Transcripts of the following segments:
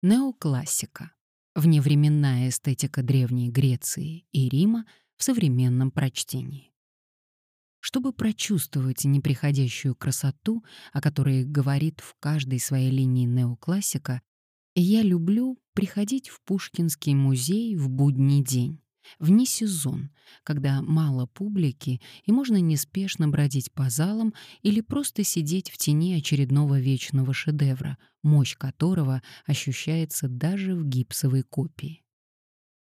Неоклассика. Вневременная эстетика Древней Греции и Рима в современном прочтении. Чтобы прочувствовать неприходящую красоту, о которой говорит в каждой своей линии неоклассика, я люблю приходить в Пушкинский музей в будний день вне сезон, когда мало публики и можно неспешно бродить по залам или просто сидеть в тени очередного вечного шедевра, мощь которого ощущается даже в гипсовой копии.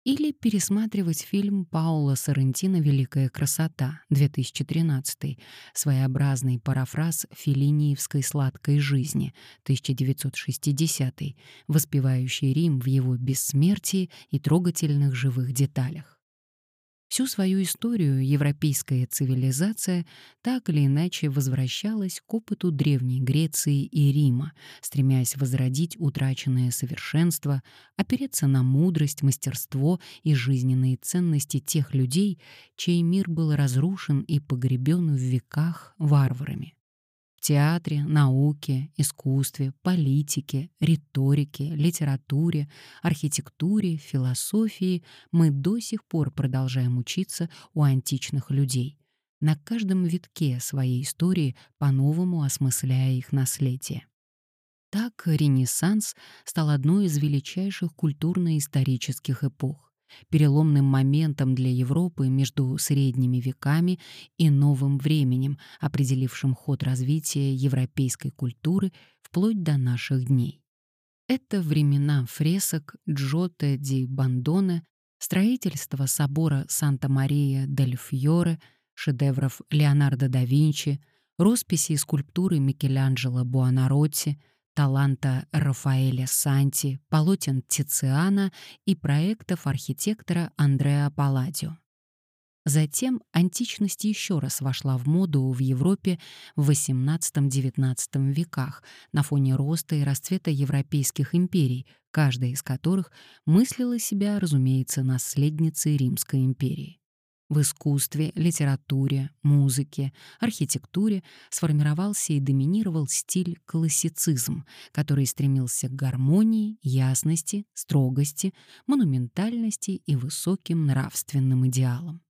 Или пересматривать фильм Паула Соррентино «Великая красота» 2013, своеобразный парафраз филиниевской сладкой жизни 1960, воспевающий Рим в его бессмертии и трогательных живых деталях. Всю свою историю европейская цивилизация так или иначе возвращалась к опыту Древней Греции и Рима, стремясь возродить утраченное совершенство, опереться на мудрость, мастерство и жизненные ценности тех людей, чей мир был разрушен и погребен в веках варварами театре, науке, искусстве, политике, риторике, литературе, архитектуре, философии. Мы до сих пор продолжаем учиться у античных людей, на каждом витке своей истории по-новому осмысляя их наследие. Так Ренессанс стал одной из величайших культурно-исторических эпох переломным моментом для Европы между средними веками и новым временем, определившим ход развития европейской культуры вплоть до наших дней. Это времена фресок Джоте ди Бандоне, строительство собора Санта-Мария дель Фьоре, шедевров Леонардо да Винчи, росписи и скульптуры Микеланджело Буонаротти — таланта Рафаэля Санти, полотен Тициана и проектов архитектора Андреа Палладио. Затем античность еще раз вошла в моду в Европе в XVIII-XIX веках на фоне роста и расцвета европейских империй, каждая из которых мыслила себя, разумеется, наследницей Римской империи. В искусстве, литературе, музыке, архитектуре сформировался и доминировал стиль классицизм, который стремился к гармонии, ясности, строгости, монументальности и высоким нравственным идеалам.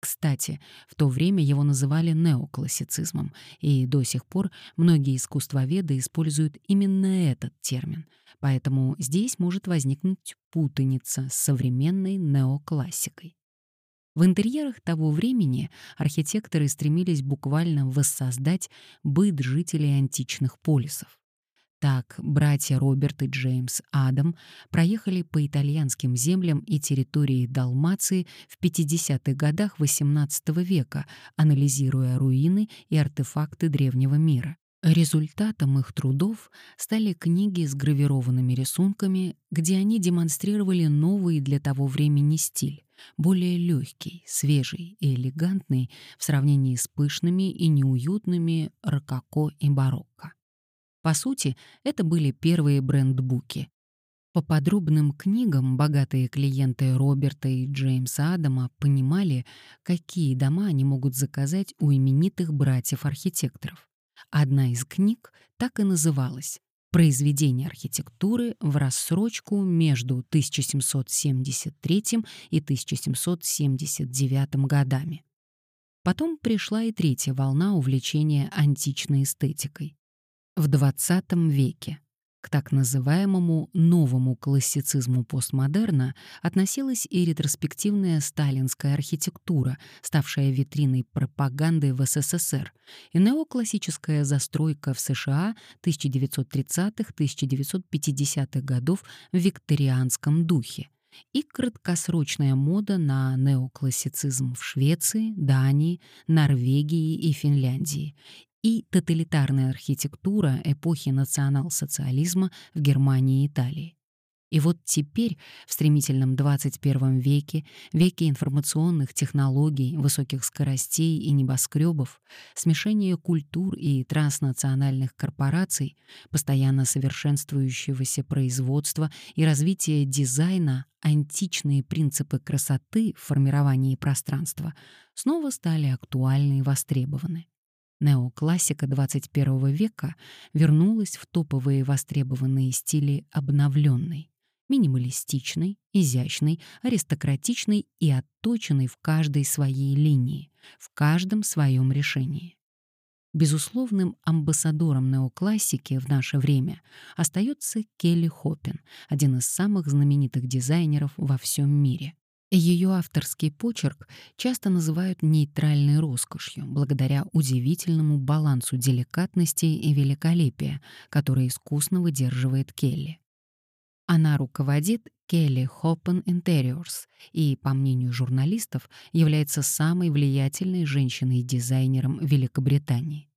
Кстати, в то время его называли неоклассицизмом, и до сих пор многие искусствоведы используют именно этот термин, поэтому здесь может возникнуть путаница с современной неоклассикой. В интерьерах того времени архитекторы стремились буквально воссоздать быт жителей античных полисов. Так, братья Роберт и Джеймс Адам проехали по итальянским землям и территории Далмации в 50-х годах XVIII века, анализируя руины и артефакты древнего мира. Результатом их трудов стали книги с гравированными рисунками, где они демонстрировали новый для того времени стиль, более легкий, свежий и элегантный в сравнении с пышными и неуютными рококо и барокко. По сути, это были первые брендбуки. По подробным книгам богатые клиенты Роберта и Джеймса Адама понимали, какие дома они могут заказать у именитых братьев-архитекторов. Одна из книг так и называлась «Произведение архитектуры в рассрочку между 1773 и 1779 годами». Потом пришла и третья волна увлечения античной эстетикой. В XX веке к так называемому новому классицизму постмодерна относилась и ретроспективная сталинская архитектура, ставшая витриной пропаганды в СССР, и неоклассическая застройка в США 1930-1950-х годов в викторианском духе, и краткосрочная мода на неоклассицизм в Швеции, Дании, Норвегии и Финляндии, и тоталитарная архитектура эпохи национал-социализма в Германии и Италии. И вот теперь, в стремительном 21 веке, веке информационных технологий, высоких скоростей и небоскребов, смешения культур и транснациональных корпораций, постоянно совершенствующегося производства и развития дизайна, античные принципы красоты в формировании пространства снова стали актуальны и востребованы. Неоклассика 21 века вернулась в топовые востребованные стили обновленной, минималистичной, изящной, аристократичной и отточенной в каждой своей линии, в каждом своем решении. Безусловным амбассадором неоклассики в наше время остается Келли Хоппин, один из самых знаменитых дизайнеров во всем мире. Ее авторский почерк часто называют нейтральной роскошью, благодаря удивительному балансу деликатности и великолепия, который искусно выдерживает Келли. Она руководит Келли Хоппен Interiors и, по мнению журналистов, является самой влиятельной женщиной-дизайнером Великобритании.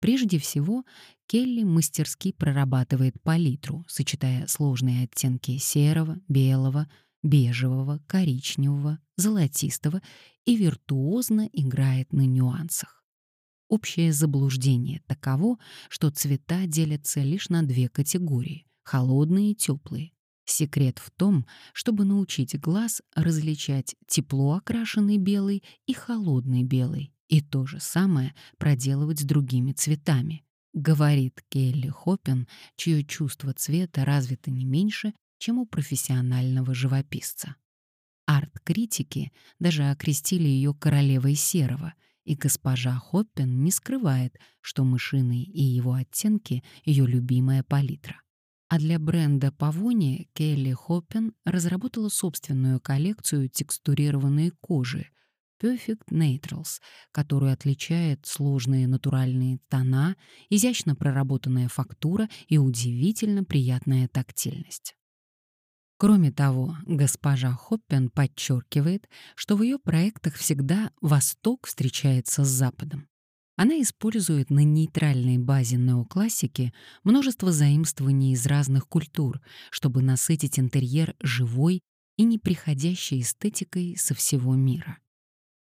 Прежде всего, Келли мастерски прорабатывает палитру, сочетая сложные оттенки серого, белого, бежевого, коричневого, золотистого и виртуозно играет на нюансах. Общее заблуждение таково, что цвета делятся лишь на две категории — холодные и теплые. Секрет в том, чтобы научить глаз различать тепло окрашенный белый и холодный белый, и то же самое проделывать с другими цветами, говорит Келли Хоппин, чье чувство цвета развито не меньше, чем у профессионального живописца. Арт-критики даже окрестили ее королевой серого, и госпожа Хоппин не скрывает, что мышиный и его оттенки — ее любимая палитра. А для бренда Pavoni Келли Хоппин разработала собственную коллекцию текстурированной кожи Perfect Naturals, которую отличает сложные натуральные тона, изящно проработанная фактура и удивительно приятная тактильность. Кроме того, госпожа Хоппен подчеркивает, что в ее проектах всегда Восток встречается с Западом. Она использует на нейтральной базе неоклассики множество заимствований из разных культур, чтобы насытить интерьер живой и неприходящей эстетикой со всего мира.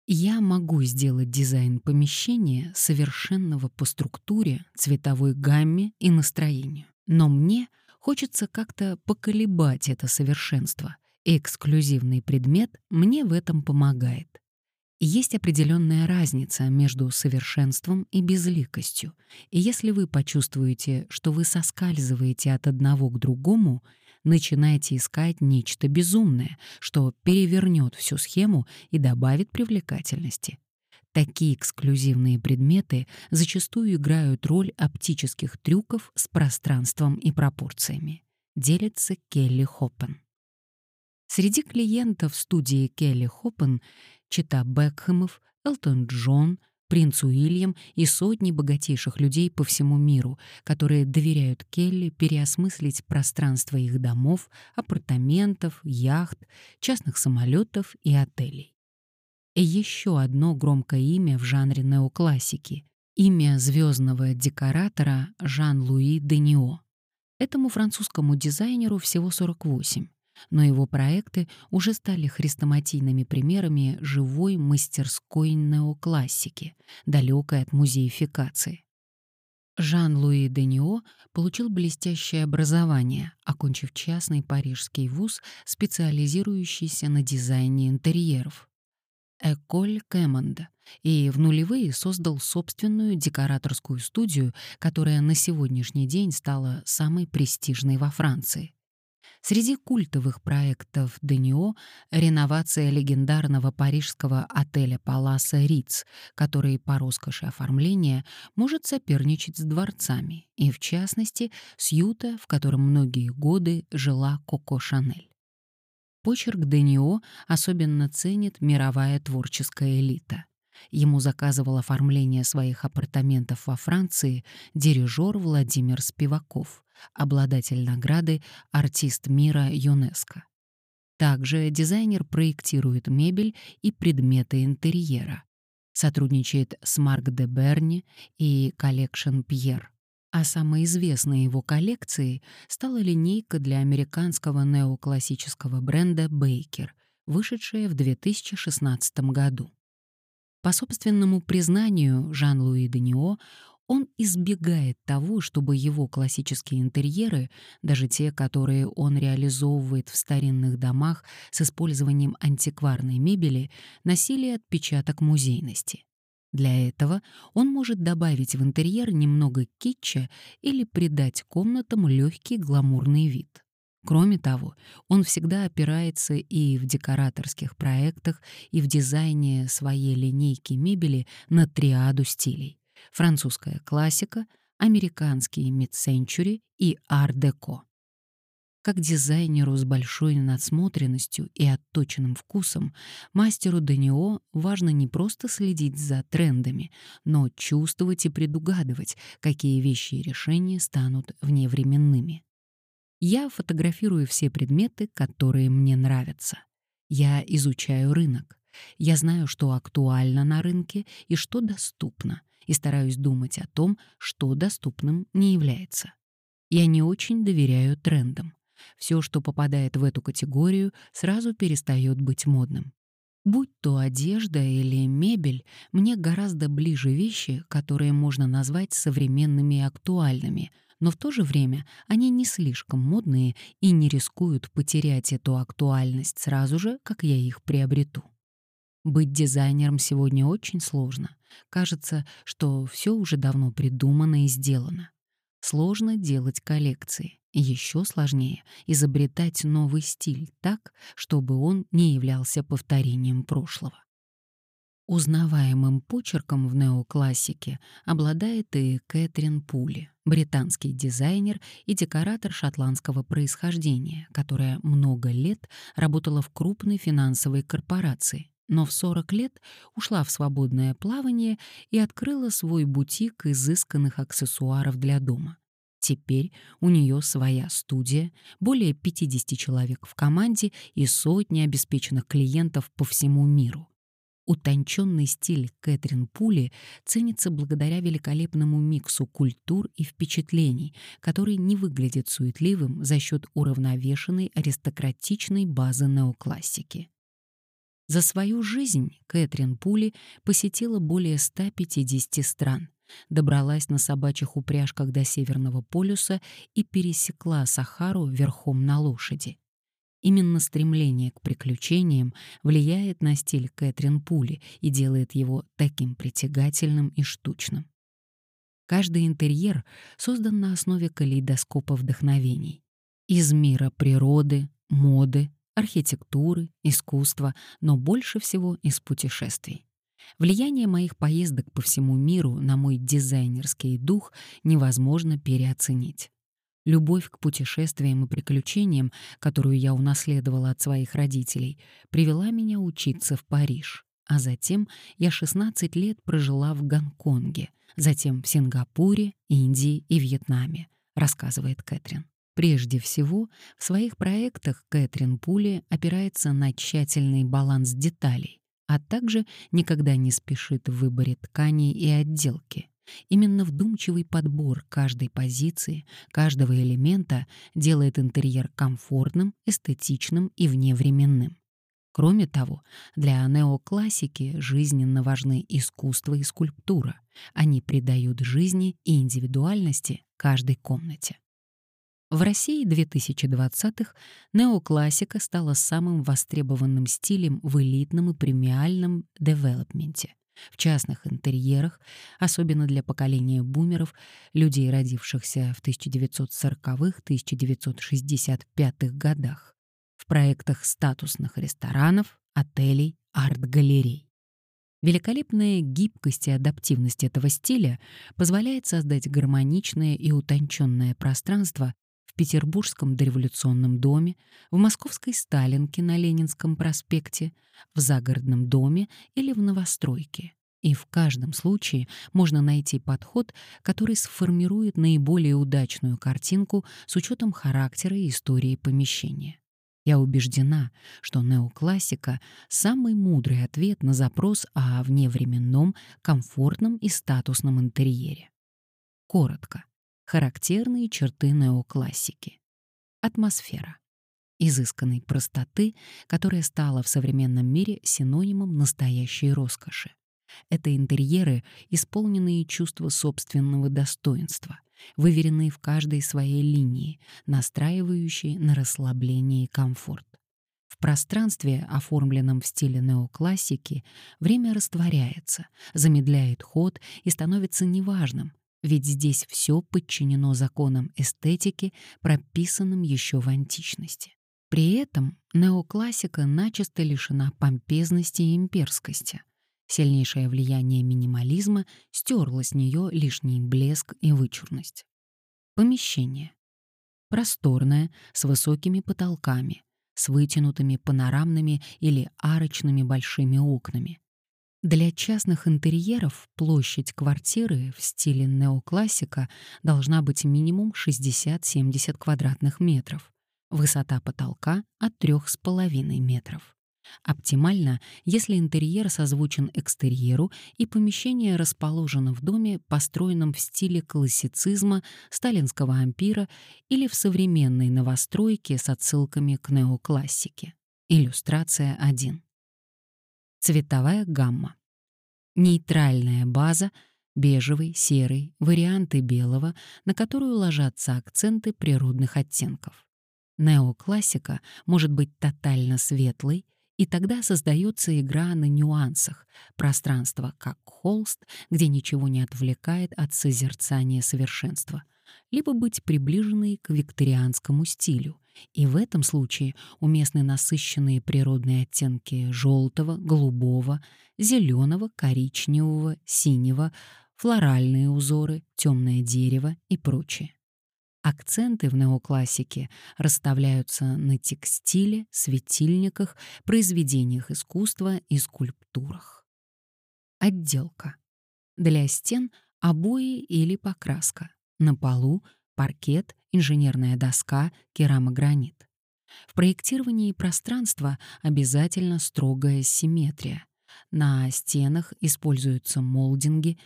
Я могу сделать дизайн помещения совершенного по структуре, цветовой гамме и настроению, но мне — Хочется как-то поколебать это совершенство, эксклюзивный предмет мне в этом помогает. Есть определенная разница между совершенством и безликостью, и если вы почувствуете, что вы соскальзываете от одного к другому, начинайте искать нечто безумное, что перевернет всю схему и добавит привлекательности. Такие эксклюзивные предметы зачастую играют роль оптических трюков с пространством и пропорциями. Делится Келли Хоппен. Среди клиентов студии Келли Хоппен чита Бекхэмов, Элтон Джон, принц Уильям и сотни богатейших людей по всему миру, которые доверяют Келли переосмыслить пространство их домов, апартаментов, яхт, частных самолетов и отелей. Еще одно громкое имя в жанре неоклассики — имя звездного декоратора Жан-Луи Денио. Этому французскому дизайнеру всего 48, но его проекты уже стали хрестоматийными примерами живой мастерской неоклассики, далекой от музеификации. Жан-Луи Денио получил блестящее образование, окончив частный парижский вуз, специализирующийся на дизайне интерьеров. Эколь Кэмонда и в нулевые создал собственную декораторскую студию, которая на сегодняшний день стала самой престижной во Франции. Среди культовых проектов Денио реновация легендарного парижского отеля Паласа Риц, который по роскоши оформления может соперничать с дворцами, и в частности с Юта, в котором многие годы жила Коко Шанель. Почерк Денио особенно ценит мировая творческая элита. Ему заказывал оформление своих апартаментов во Франции дирижер Владимир Спиваков, обладатель награды «Артист мира ЮНЕСКО». Также дизайнер проектирует мебель и предметы интерьера. Сотрудничает с Марк де Берни и Collection Pierre. А самой известной его коллекцией стала линейка для американского неоклассического бренда Baker, вышедшая в 2016 году. По собственному признанию Жан-Луи Денио, он избегает того, чтобы его классические интерьеры, даже те, которые он реализовывает в старинных домах с использованием антикварной мебели, носили отпечаток музейности. Для этого он может добавить в интерьер немного китча или придать комнатам легкий гламурный вид. Кроме того, он всегда опирается и в декораторских проектах, и в дизайне своей линейки мебели на триаду стилей — французская классика, американский mid-century и ар-деко. Как дизайнеру с большой надсмотренностью и отточенным вкусом, мастеру Данио важно не просто следить за трендами, но чувствовать и предугадывать, какие вещи и решения станут вневременными. Я фотографирую все предметы, которые мне нравятся. Я изучаю рынок. Я знаю, что актуально на рынке и что доступно, и стараюсь думать о том, что доступным не является. Я не очень доверяю трендам. Все, что попадает в эту категорию, сразу перестает быть модным. Будь то одежда или мебель, мне гораздо ближе вещи, которые можно назвать современными и актуальными, но в то же время они не слишком модные и не рискуют потерять эту актуальность сразу же, как я их приобрету. Быть дизайнером сегодня очень сложно. Кажется, что все уже давно придумано и сделано. Сложно делать коллекции. Еще сложнее изобретать новый стиль так, чтобы он не являлся повторением прошлого. Узнаваемым почерком в неоклассике обладает и Кэтрин Пули, британский дизайнер и декоратор шотландского происхождения, которая много лет работала в крупной финансовой корпорации, но в 40 лет ушла в свободное плавание и открыла свой бутик изысканных аксессуаров для дома. Теперь у нее своя студия, более 50 человек в команде и сотни обеспеченных клиентов по всему миру. Утонченный стиль Кэтрин Пули ценится благодаря великолепному миксу культур и впечатлений, который не выглядит суетливым за счет уравновешенной аристократичной базы неоклассики. За свою жизнь Кэтрин Пули посетила более 150 стран, добралась на собачьих упряжках до Северного полюса и пересекла Сахару верхом на лошади. Именно стремление к приключениям влияет на стиль Кэтрин Пули и делает его таким притягательным и штучным. Каждый интерьер создан на основе калейдоскопа вдохновений. Из мира природы, моды, архитектуры, искусства, но больше всего из путешествий. Влияние моих поездок по всему миру на мой дизайнерский дух невозможно переоценить. Любовь к путешествиям и приключениям, которую я унаследовала от своих родителей, привела меня учиться в Париж. А затем я 16 лет прожила в Гонконге, затем в Сингапуре, Индии и Вьетнаме, рассказывает Кэтрин. Прежде всего, в своих проектах Кэтрин Пули опирается на тщательный баланс деталей, а также никогда не спешит в выборе тканей и отделки. Именно вдумчивый подбор каждой позиции, каждого элемента делает интерьер комфортным, эстетичным и вневременным. Кроме того, для неоклассики жизненно важны искусство и скульптура. Они придают жизни и индивидуальности каждой комнате. В России 2020-х неоклассика стала самым востребованным стилем в элитном и премиальном девелопменте. В частных интерьерах, особенно для поколения бумеров, людей, родившихся в 1940-1965 годах, в проектах статусных ресторанов, отелей, арт-галерей. Великолепная гибкость и адаптивность этого стиля позволяет создать гармоничное и утонченное пространство Петербургском дореволюционном доме, в Московской Сталинке на Ленинском проспекте, в загородном доме или в новостройке. И в каждом случае можно найти подход, который сформирует наиболее удачную картинку с учетом характера и истории помещения. Я убеждена, что неоклассика — самый мудрый ответ на запрос о вневременном, комфортном и статусном интерьере. Коротко характерные черты неоклассики. Атмосфера. Изысканной простоты, которая стала в современном мире синонимом настоящей роскоши. Это интерьеры, исполненные чувства собственного достоинства, выверенные в каждой своей линии, настраивающие на расслабление и комфорт. В пространстве, оформленном в стиле неоклассики, время растворяется, замедляет ход и становится неважным, ведь здесь все подчинено законам эстетики, прописанным еще в античности. При этом неоклассика начисто лишена помпезности и имперскости. Сильнейшее влияние минимализма стерло с нее лишний блеск и вычурность. Помещение. Просторное, с высокими потолками, с вытянутыми панорамными или арочными большими окнами. Для частных интерьеров площадь квартиры в стиле неоклассика должна быть минимум 60-70 квадратных метров, высота потолка от 3,5 метров. Оптимально, если интерьер созвучен экстерьеру и помещение расположено в доме, построенном в стиле классицизма, сталинского ампира или в современной новостройке с отсылками к неоклассике. Иллюстрация 1. Цветовая гамма. Нейтральная база — бежевый, серый, варианты белого, на которую ложатся акценты природных оттенков. Неоклассика может быть тотально светлой, и тогда создается игра на нюансах, пространство как холст, где ничего не отвлекает от созерцания совершенства, либо быть приближенной к викторианскому стилю, и в этом случае уместны насыщенные природные оттенки желтого, голубого, зеленого, коричневого, синего, флоральные узоры, темное дерево и прочее. Акценты в неоклассике расставляются на текстиле, светильниках, произведениях искусства и скульптурах. Отделка. Для стен обои или покраска. На полу паркет, инженерная доска, керамогранит. В проектировании пространства обязательно строгая симметрия. На стенах используются молдинги,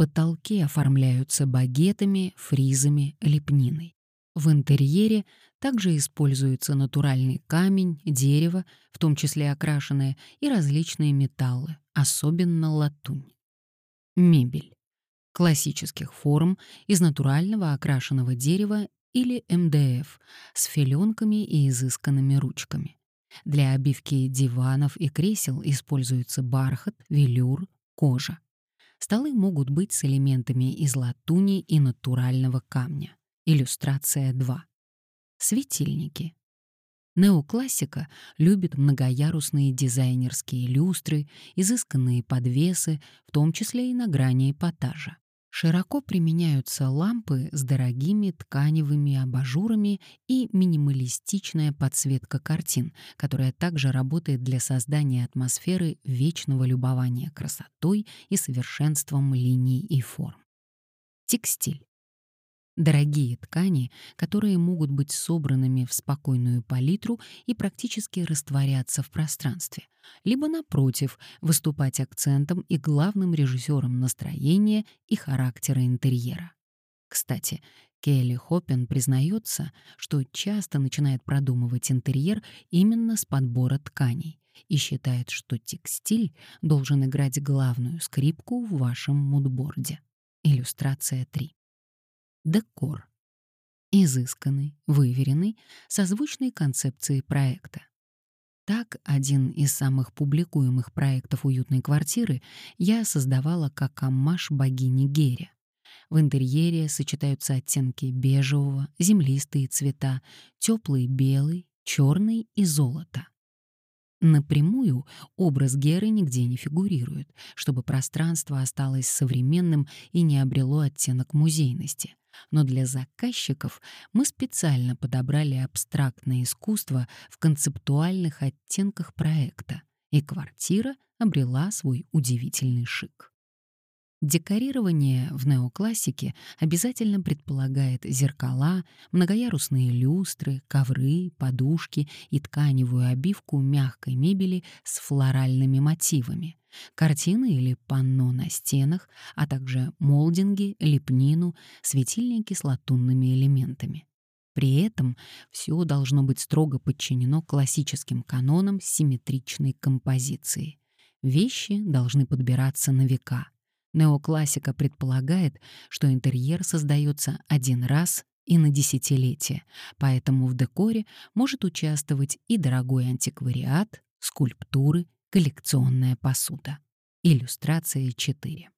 Потолки оформляются багетами, фризами, лепниной. В интерьере также используется натуральный камень, дерево, в том числе окрашенное, и различные металлы, особенно латунь. Мебель. Классических форм из натурального окрашенного дерева или МДФ с филенками и изысканными ручками. Для обивки диванов и кресел используется бархат, велюр, кожа. Столы могут быть с элементами из латуни и натурального камня. Иллюстрация 2. Светильники. Неоклассика любит многоярусные дизайнерские люстры, изысканные подвесы, в том числе и на грани эпатажа. Широко применяются лампы с дорогими тканевыми абажурами и минималистичная подсветка картин, которая также работает для создания атмосферы вечного любования красотой и совершенством линий и форм. Текстиль. Дорогие ткани, которые могут быть собранными в спокойную палитру и практически растворяться в пространстве, либо, напротив, выступать акцентом и главным режиссером настроения и характера интерьера. Кстати, Келли Хоппен признается, что часто начинает продумывать интерьер именно с подбора тканей и считает, что текстиль должен играть главную скрипку в вашем мудборде. Иллюстрация 3. Декор. Изысканный, выверенный, созвучный концепции проекта. Так, один из самых публикуемых проектов уютной квартиры я создавала как аммаж богини Гере. В интерьере сочетаются оттенки бежевого, землистые цвета, теплый белый, черный и золото. Напрямую образ Геры нигде не фигурирует, чтобы пространство осталось современным и не обрело оттенок музейности. Но для заказчиков мы специально подобрали абстрактное искусство в концептуальных оттенках проекта, и квартира обрела свой удивительный шик. Декорирование в неоклассике обязательно предполагает зеркала, многоярусные люстры, ковры, подушки и тканевую обивку мягкой мебели с флоральными мотивами, картины или панно на стенах, а также молдинги, лепнину, светильники с латунными элементами. При этом все должно быть строго подчинено классическим канонам симметричной композиции. Вещи должны подбираться на века — Неоклассика предполагает, что интерьер создается один раз и на десятилетия, поэтому в декоре может участвовать и дорогой антиквариат, скульптуры, коллекционная посуда. Иллюстрация 4.